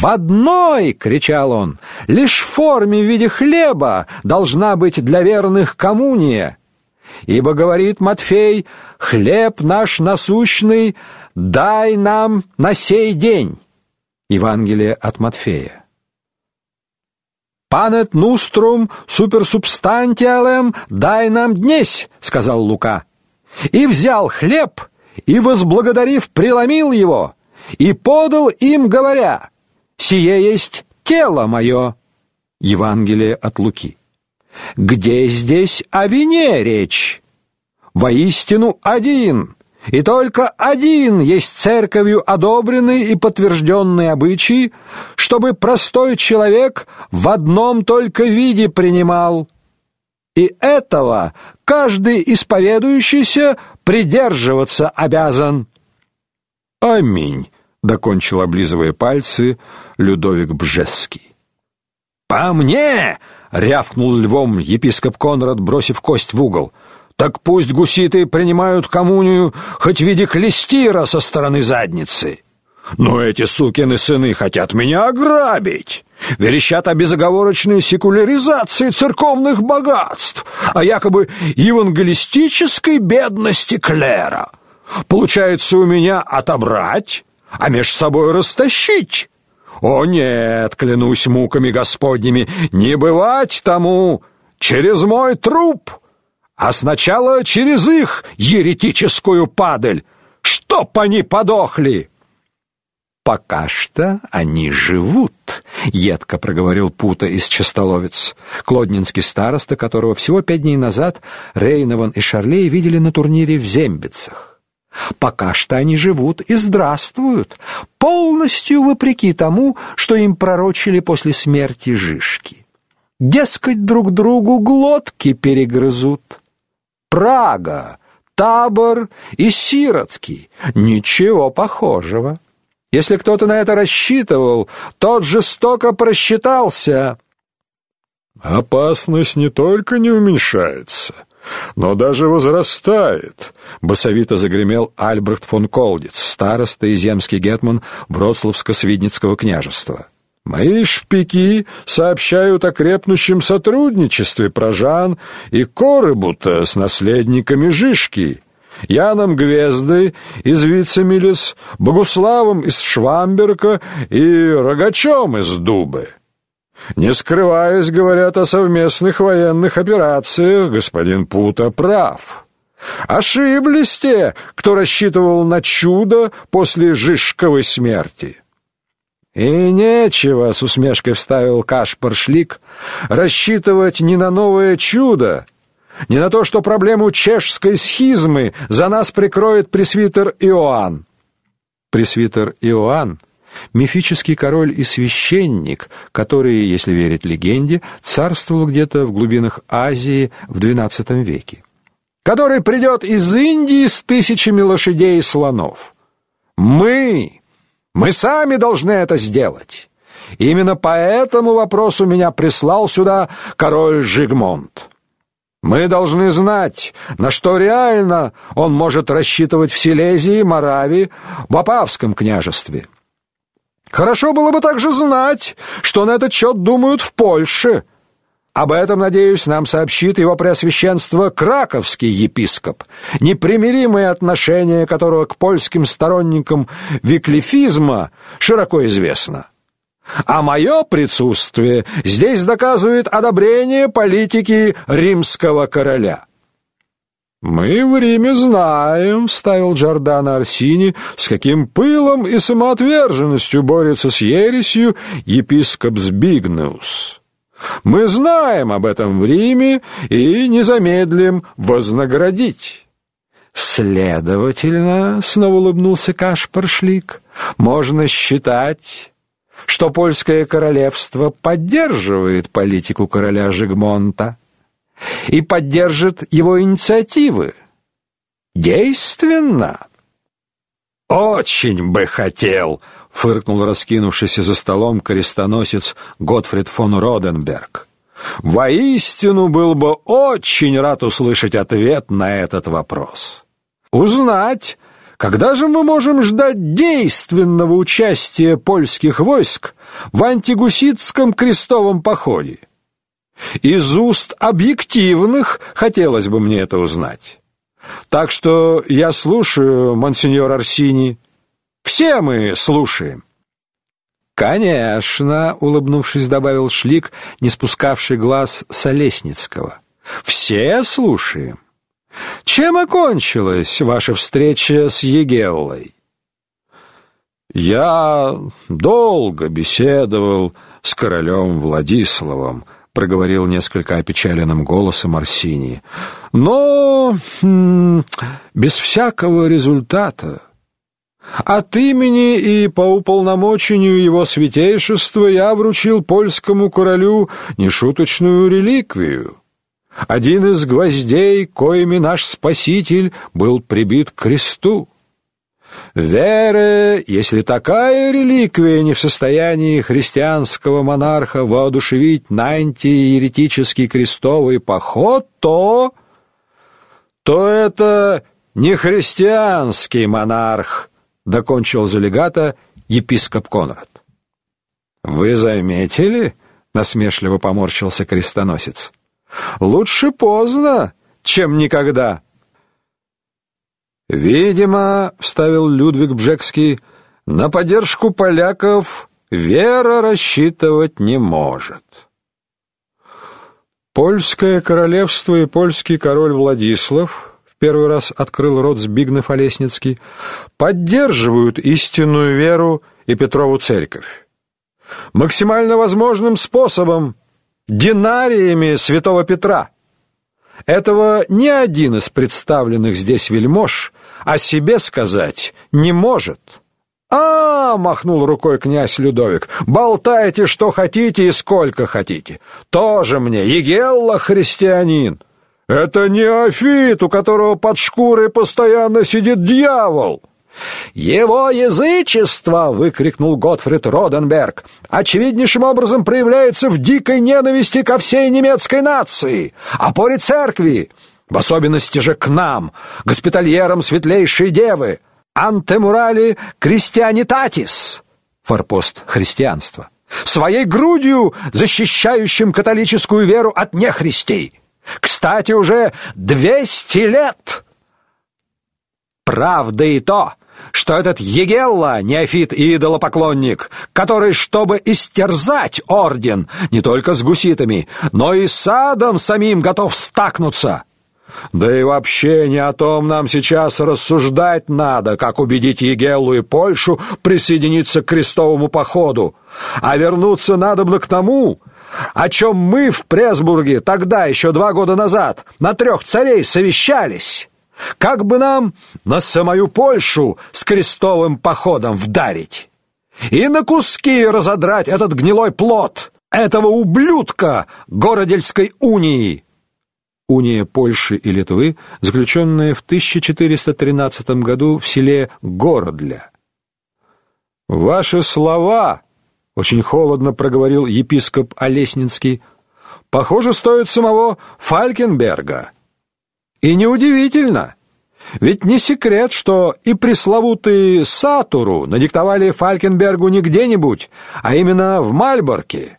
В одной, кричал он, лишь форме в виде хлеба должна быть для верных коммуния. Ибо говорит Матфей: хлеб наш насущный дай нам на сей день. Евангелие от Матфея. Панет нуструм суперсубстантиалем дай нам днесь, сказал Лука. И взял хлеб и возблагодарив преломил его и подал им, говоря: Сие есть тело мое. Евангелие от Луки. Где здесь о вине речь? Воистину один, и только один есть церковью одобренный и подтвержденный обычай, чтобы простой человек в одном только виде принимал. И этого каждый исповедующийся придерживаться обязан. Аминь, докончил облизывая пальцы Людовик Бжеский. По мне, рявкнул львом епископ Конрад, бросив кость в угол. Так пусть гуситы принимают коммунию хоть в виде клестира со стороны задницы. Но эти сукины сыны хотят меня ограбить. Верещат о безоговорочной секуляризации церковных богатств, о якобы евангелистической бедности клера. Получается у меня отобрать, а меж собой растащить. О нет, клянусь муками Господними, не бывать тому через мой труп а сначала через их еретическую падаль, чтоб они подохли. Пока что они живут, едко проговорил Пута из Чистоловец, клоднинский староста, которого всего пять дней назад Рейнован и Шарлей видели на турнире в Зембицах. Пока что они живут и здравствуют, полностью вопреки тому, что им пророчили после смерти Жишки. Дескать, друг другу глотки перегрызут. Прага, Табор и Сиротский. Ничего похожего. Если кто-то на это рассчитывал, тот жестоко просчитался. Опасность не только не уменьшается, но даже возрастает, басовито загремел Альбрехт фон Колдиц, староста и земский гетман Вроцлавско-Свидницкого княжества. Мои шпики сообщают о крепнущем сотрудничестве Прожан и Корыбута с наследниками Жишки, Яном Гвезды из Вицемилис, Богуславом из Швамберка и Рогачом из Дубы. Не скрываясь, говорят о совместных военных операциях, господин Пута прав. Ошиблись те, кто рассчитывал на чудо после Жишковой смерти. И нечего, с усмешкой вставил Кашпар-Шлик, рассчитывать не на новое чудо, не на то, что проблему чешской схизмы за нас прикроет пресвитер Иоанн. Пресвитер Иоанн мифический король и священник, который, если верить легенде, царствовал где-то в глубинах Азии в XII веке, который придет из Индии с тысячами лошадей и слонов. Мы мы сами должны это сделать. Именно по этому вопросу меня прислал сюда король Жигмонт. Мы должны знать, на что реально он может рассчитывать в Силезии, Моравии, в Апавском княжестве. Хорошо было бы также знать, что на этот счет думают в Польше, об этом, надеюсь, нам сообщит его преосвященство краковский епископ, непримиримое отношение которого к польским сторонникам виклифизма широко известно. А мое присутствие здесь доказывает одобрение политики римского короля. Мы в Риме знаем, вставил Джордано Арсини, с каким пылом и самоотверженностью борется с ересью епископ Збигнеус. Мы знаем об этом в Риме и не замедлим вознаградить. Следовательно, снова улыбнулся Кашпаршлик, можно считать, что польское королевство поддерживает политику короля Жигмонта и поддержит его инициативы. Действенно. Очень бы хотел, фыркнул раскинувшийся за столом крестоносец Готфрид фон Роденберг. Воистину был бы очень рад услышать ответ на этот вопрос. Узнать, Когда же мы можем ждать действенного участия польских войск в антигуситском крестовом походе? Из уст объективных хотелось бы мне это узнать. Так что я слушаю, монсеньор Арсини. Все мы слушаем. Конечно, улыбнувшись, добавил Шлик, не спускавший глаз с Олесницкого. Все слушаем. Чем окончилась ваша встреча с Егеллой? Я долго беседовал с королем Владиславом, проговорил несколько опечаленным голосом Арсений. Но хм, без всякого результата. От имени и по уполномочению его святейшества я вручил польскому королю нешуточную реликвию. Один из гвоздей, коими наш Спаситель был прибит к кресту. Вера, если такая реликвия не в состоянии христианского монарха воодушевить на антиеретический крестовый поход, то то это не христианский монарх, докончил залегато епископ Конрад. Вы заметили? насмешливо поморщился крестоносец. Лучше поздно, чем никогда. Видимо, вставил Людвиг Бжекский, на поддержку поляков вера рассчитывать не может. Польское королевство и польский король Владислав в первый раз открыл рот Збигнев Олесницкий, поддерживают истинную веру и Петрову церковь. Максимально возможным способом динариями святого Петра. Этого ни один из представленных здесь вельмож о себе сказать не может. А, махнул рукой князь Людовик. Болтайте что хотите и сколько хотите. Тоже мне Егелла христианин. Это не Афит, у которого под шкурой постоянно сидит дьявол. «Его язычество!» — выкрикнул Готфрид Роденберг. «Очевиднейшим образом проявляется в дикой ненависти ко всей немецкой нации, опоре церкви, в особенности же к нам, госпитальерам светлейшей девы, антемурали Татис, форпост христианства, своей грудью защищающим католическую веру от нехристей. Кстати, уже двести лет!» Правда и то, что этот Егелла, неофит и идолопоклонник, который, чтобы истерзать орден, не только с гуситами, но и с адом самим готов стакнуться. Да и вообще не о том нам сейчас рассуждать надо, как убедить Егеллу и Польшу присоединиться к крестовому походу, а вернуться надо бы к тому, о чем мы в Пресбурге тогда, еще два года назад, на трех царей совещались». Как бы нам на самую Польшу с крестовым походом вдарить и на куски разодрать этот гнилой плод этого ублюдка Городельской унии. Уния Польши и Литвы, заключенная в 1413 году в селе Городля. Ваши слова, очень холодно проговорил епископ Олеснинский, похоже, стоят самого Фалькенберга. И неудивительно, ведь не секрет, что и пресловутые Сатуру надиктовали Фалькенбергу не где-нибудь, а именно в Мальборке.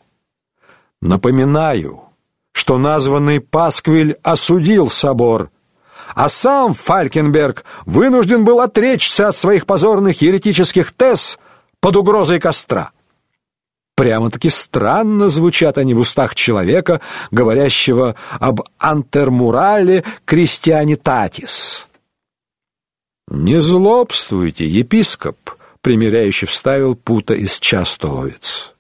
Напоминаю, что названный Пасквиль осудил собор, а сам Фалькенберг вынужден был отречься от своих позорных еретических тез под угрозой костра. Прямо-таки странно звучат они в устах человека, говорящего об антермурале Татис. Не злобствуйте, епископ, примиряющий вставил пута из частоловец.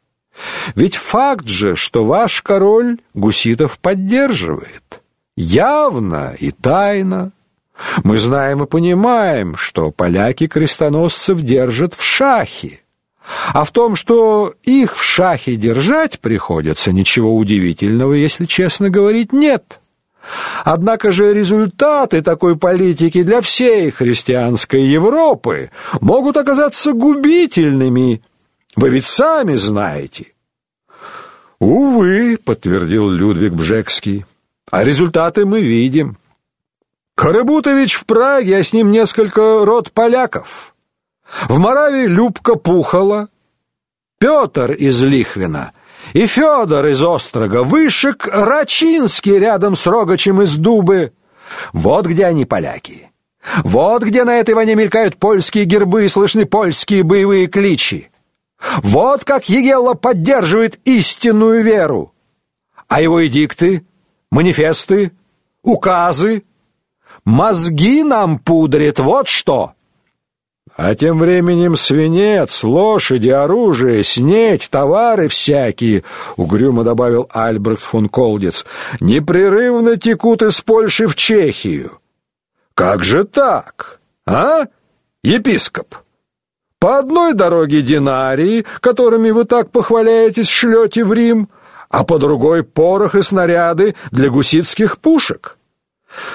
Ведь факт же, что ваш король гуситов поддерживает, явно и тайно. Мы знаем и понимаем, что поляки крестоносцев держат в шахе. А в том, что их в шахе держать приходится, ничего удивительного, если честно говорить, нет. Однако же результаты такой политики для всей христианской Европы могут оказаться губительными. Вы ведь сами знаете. Увы, подтвердил Людвиг Бжекский. А результаты мы видим. Карыбутович в Праге, а с ним несколько род поляков. В Моравии Любка Пухола, Петр из Лихвина и Федор из Острога, Вышек Рачинский рядом с Рогачем из Дубы. Вот где они, поляки. Вот где на этой войне мелькают польские гербы и слышны польские боевые кличи. Вот как Егелла поддерживает истинную веру. А его эдикты, манифесты, указы, мозги нам пудрит, вот что. А тем временем свинец, лошади, оружие, снеть, товары всякие, угрюмо добавил Альбрехт фон Колдец, непрерывно текут из Польши в Чехию. Как же так? А? Епископ. По одной дороге динарии, которыми вы так похваляетесь, шлете в Рим, а по другой порох и снаряды для гуситских пушек.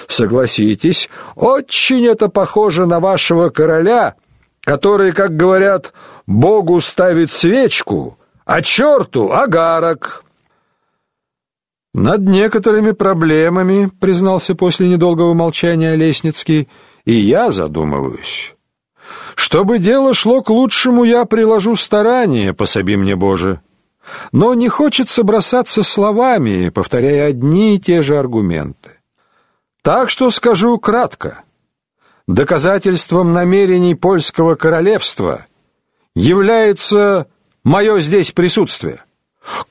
Согласитесь, очень это похоже на вашего короля, который, как говорят, Богу ставит свечку, а черту агарок. Над некоторыми проблемами, признался после недолгого молчания Лесницкий, и я задумываюсь. Чтобы дело шло к лучшему, я приложу старания, пособи мне Боже. Но не хочется бросаться словами, повторяя одни и те же аргументы. Так что скажу кратко. Доказательством намерений польского королевства является мое здесь присутствие.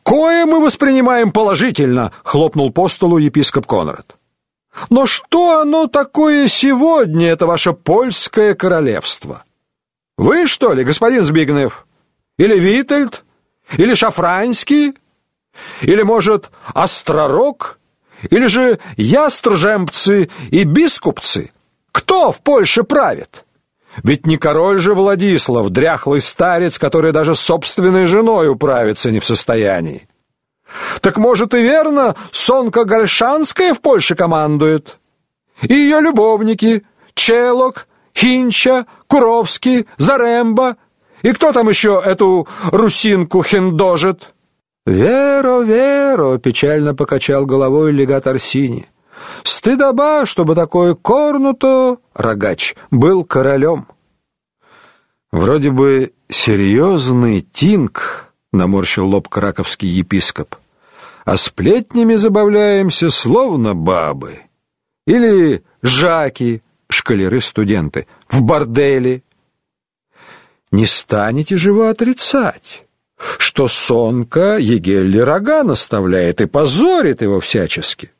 Кое мы воспринимаем положительно, хлопнул по столу епископ Конрад. Но что оно такое сегодня, это ваше польское королевство? Вы что ли, господин Збигнев? Или Витальд? Или Шафранский? Или, может, Остророг? Или же ястржемцы и бискупцы? Кто в Польше правит? Ведь не король же Владислав, дряхлый старец, который даже собственной женой управиться не в состоянии. Так может и верно, Сонка Гальшанская в Польше командует? И ее любовники, Челок, Хинча, Куровский, Заремба. И кто там еще эту русинку хендожит? Веро, веро, печально покачал головой легат Арсини. Стыдоба, чтобы такой корнуто рогач был королем. Вроде бы серьезный тинг, наморщил лоб краковский епископ. А сплетнями забавляемся словно бабы. Или жаки, шкалеры-студенты, в борделе. Не станете же вы отрицать, что Сонка Егелли рога наставляет и позорит его всячески.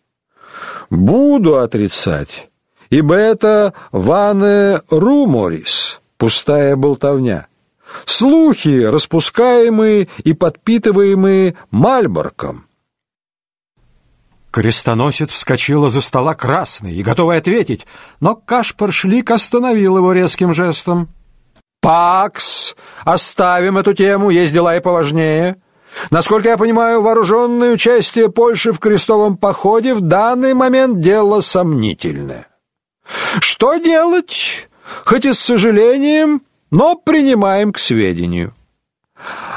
Буду отрицать, ибо это ване руморис, пустая болтовня. Слухи, распускаемые и подпитываемые Мальборком. Крестоносец вскочил из-за стола красный и готовый ответить, но Кашпаршлик остановил его резким жестом. «Пакс! Оставим эту тему, есть дела и поважнее. Насколько я понимаю, вооруженное участие Польши в крестовом походе в данный момент дело сомнительное. Что делать? Хоть и с сожалением, но принимаем к сведению».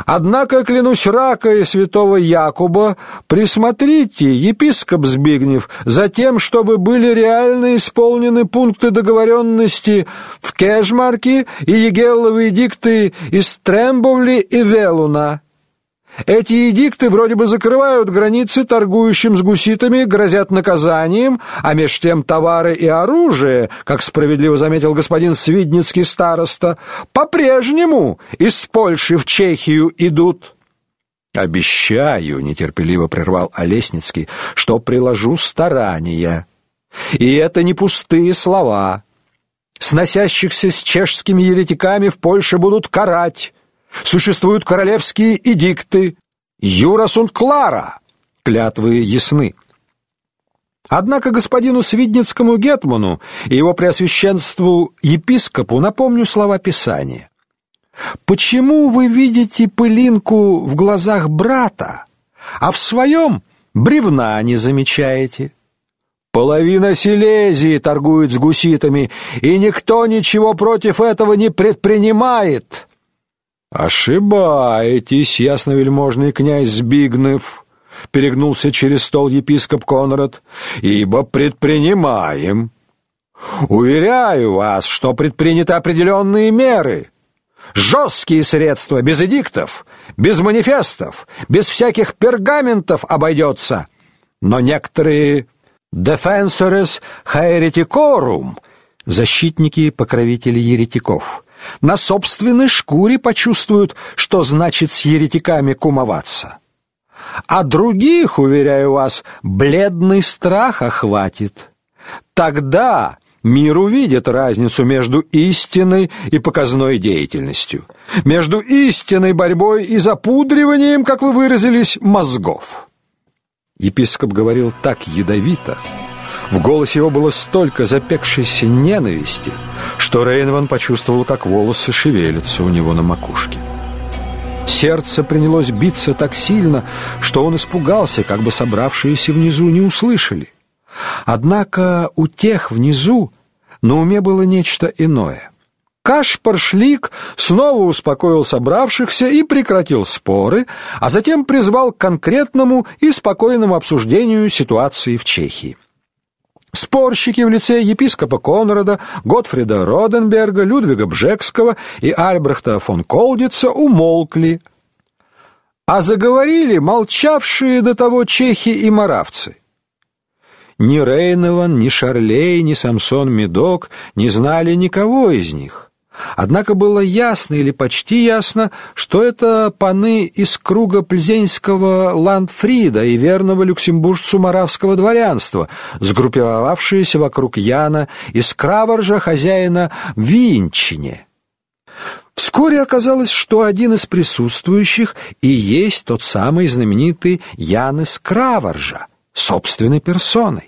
Однако, клянусь рака и святого Якуба, присмотрите, епископ Збигнев, за тем, чтобы были реально исполнены пункты договоренности в Кежмарке и Егелловые дикты из Трембовли и Велуна. Эти эдикты вроде бы закрывают границы торгующим с гуситами, грозят наказанием, а меж тем товары и оружие, как справедливо заметил господин Свидницкий староста, по-прежнему из Польши в Чехию идут. Обещаю, нетерпеливо прервал Олесницкий, что приложу старания. И это не пустые слова. Сносящихся с чешскими еретиками в Польше будут карать Существуют королевские эдикты, юрас und клара, клятвы ясны. Однако господину Свидницкому гетману и его преосвященству епископу напомню слова Писания. Почему вы видите пылинку в глазах брата, а в своем бревна не замечаете? Половина Силезии торгует с гуситами, и никто ничего против этого не предпринимает. Ошибаетесь, ясновельможный князь Збигнев, перегнулся через стол епископ Конрад, ибо предпринимаем. Уверяю вас, что предприняты определенные меры. Жесткие средства, без эдиктов, без манифестов, без всяких пергаментов обойдется. Но некоторые defensores hereticorum, защитники покровители еретиков, на собственной шкуре почувствуют, что значит с еретиками кумоваться. А других, уверяю вас, бледный страх охватит. Тогда Мир увидит разницу между истинной и показной деятельностью, между истинной борьбой и запудриванием, как вы выразились, мозгов. Епископ говорил так ядовито, в голосе его было столько запекшейся ненависти, что Рейнван почувствовал, как волосы шевелятся у него на макушке. Сердце принялось биться так сильно, что он испугался, как бы собравшиеся внизу не услышали. Однако у тех внизу на уме было нечто иное. Кашпаршлик снова успокоил собравшихся и прекратил споры, а затем призвал к конкретному и спокойному обсуждению ситуации в Чехии. Спорщики в лице епископа Конрада, Готфрида Роденберга, Людвига Бжекского и Альбрехта фон Колдица умолкли, а заговорили молчавшие до того чехи и моравцы. Ни Рейнован, ни Шарлей, ни Самсон Медок не знали никого из них. Однако было ясно или почти ясно, что это паны из круга пльзенского ландфрида и верного люксембуржцу моравского дворянства, сгруппировавшиеся вокруг Яна из Краваржа, хозяина Винчине. Вскоре оказалось, что один из присутствующих и есть тот самый знаменитый Ян из Краваржа, собственной персоной.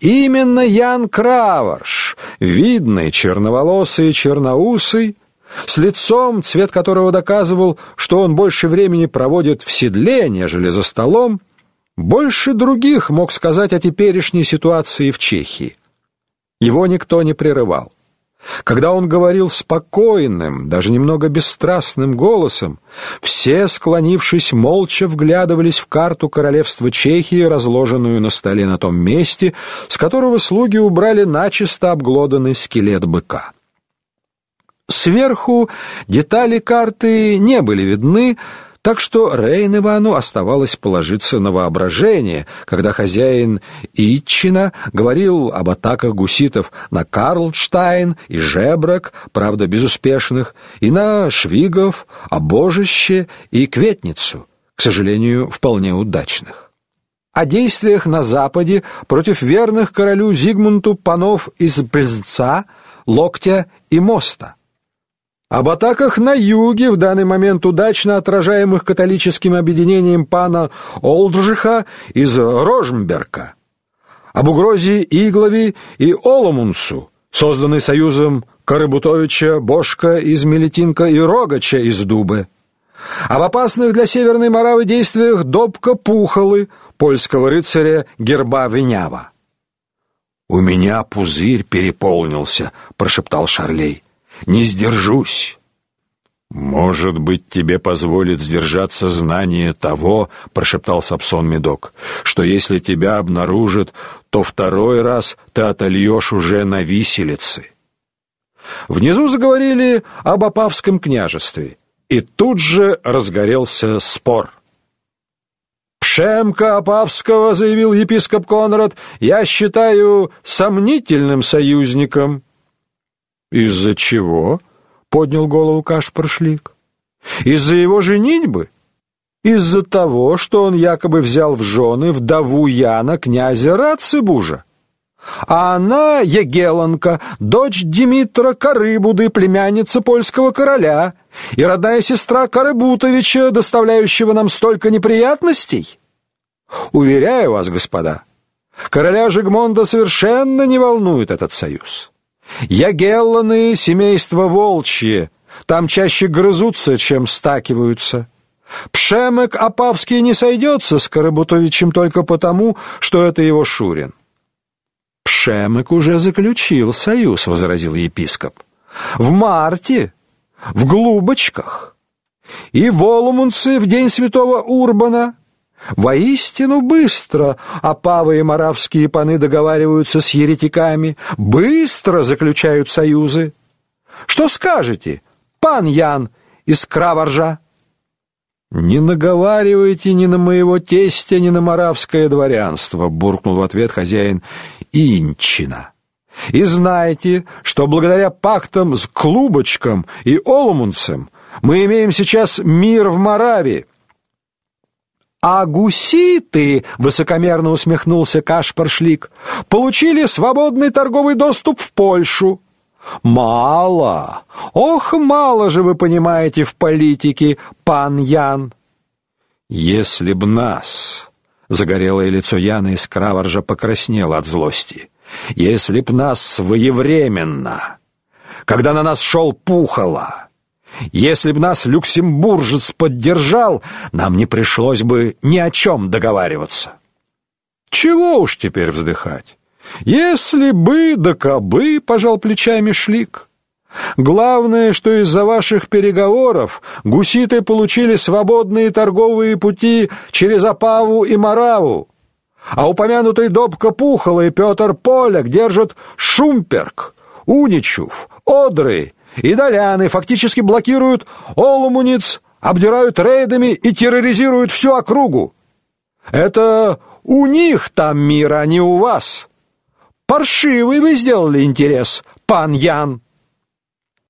Именно Ян Краварш, видный, черноволосый и черноусый, с лицом, цвет которого доказывал, что он больше времени проводит в седле, нежели за столом, больше других мог сказать о теперешней ситуации в Чехии. Его никто не прерывал. Когда он говорил спокойным, даже немного бесстрастным голосом, все, склонившись молча, вглядывались в карту королевства Чехии, разложенную на столе на том месте, с которого слуги убрали начисто обглоданный скелет быка. Сверху детали карты не были видны, так что Рейн Ивану оставалось положиться на воображение, когда хозяин Итчина говорил об атаках гуситов на Карлштайн и Жебрак, правда безуспешных, и на Швигов, Обожище и Кветницу, к сожалению, вполне удачных. О действиях на западе против верных королю Зигмунту панов из Пльзца, Локтя и Моста – об атаках на юге, в данный момент удачно отражаемых католическим объединением пана Олдржиха из Рожмберка, об угрозе Иглови и Оломунсу, созданной союзом Карыбутовича, Бошка из Мелетинка и Рогача из Дубы, об опасных для Северной Моравы действиях Добка Пухолы, польского рыцаря Герба Венява. «У меня пузырь переполнился», — прошептал Шарлей не сдержусь. Может быть, тебе позволит сдержаться знание того, прошептал Сапсон Медок, что если тебя обнаружат, то второй раз ты отольешь уже на виселице. Внизу заговорили об Апавском княжестве, и тут же разгорелся спор. Пшемка Апавского, заявил епископ Конрад, я считаю сомнительным союзником. Из-за чего? поднял голову Кашпаршлик. Из-за его женитьбы? Из-за того, что он якобы взял в жены вдову Яна, князя Рацибужа. А она, Егеланка, дочь Димитра Карыбуды, племянница польского короля, и родная сестра Карыбутовича, доставляющего нам столько неприятностей. Уверяю вас, господа, короля Жигмонда совершенно не волнует этот союз. Ягелланы — семейство волчье, там чаще грызутся, чем стакиваются. Пшемек Апавский не сойдется с Карабутовичем только потому, что это его Шурин. Пшемек уже заключил союз, возразил епископ. В марте, в Глубочках. И воломунцы в день святого Урбана, Воистину быстро опавы и моравские паны договариваются с еретиками, быстро заключают союзы. Что скажете, пан Ян из Краворжа? Не наговаривайте ни на моего тестя, ни на моравское дворянство, буркнул в ответ хозяин Инчина. И знайте, что благодаря пактам с Клубочком и Олмунцем мы имеем сейчас мир в Моравии. А гуситы, высокомерно усмехнулся Кашпаршлик, получили свободный торговый доступ в Польшу. Мало. Ох, мало же вы понимаете в политике, пан Ян. Если б нас, загорелое лицо Яны из Краворжа покраснело от злости. Если б нас своевременно, когда на нас шел Пухола, если б нас люксембуржец поддержал, нам не пришлось бы ни о чем договариваться. Чего уж теперь вздыхать? Если бы да кабы, пожал плечами Шлик. Главное, что из-за ваших переговоров гуситы получили свободные торговые пути через Апаву и Мараву. А упомянутый Добка Пухола и Петр Поляк держат Шумперк, Уничув, Одры и Доляны фактически блокируют Олумуниц, обдирают рейдами и терроризируют всю округу. Это у них там мир, а не у вас. Паршивый вы сделали интерес, пан Ян.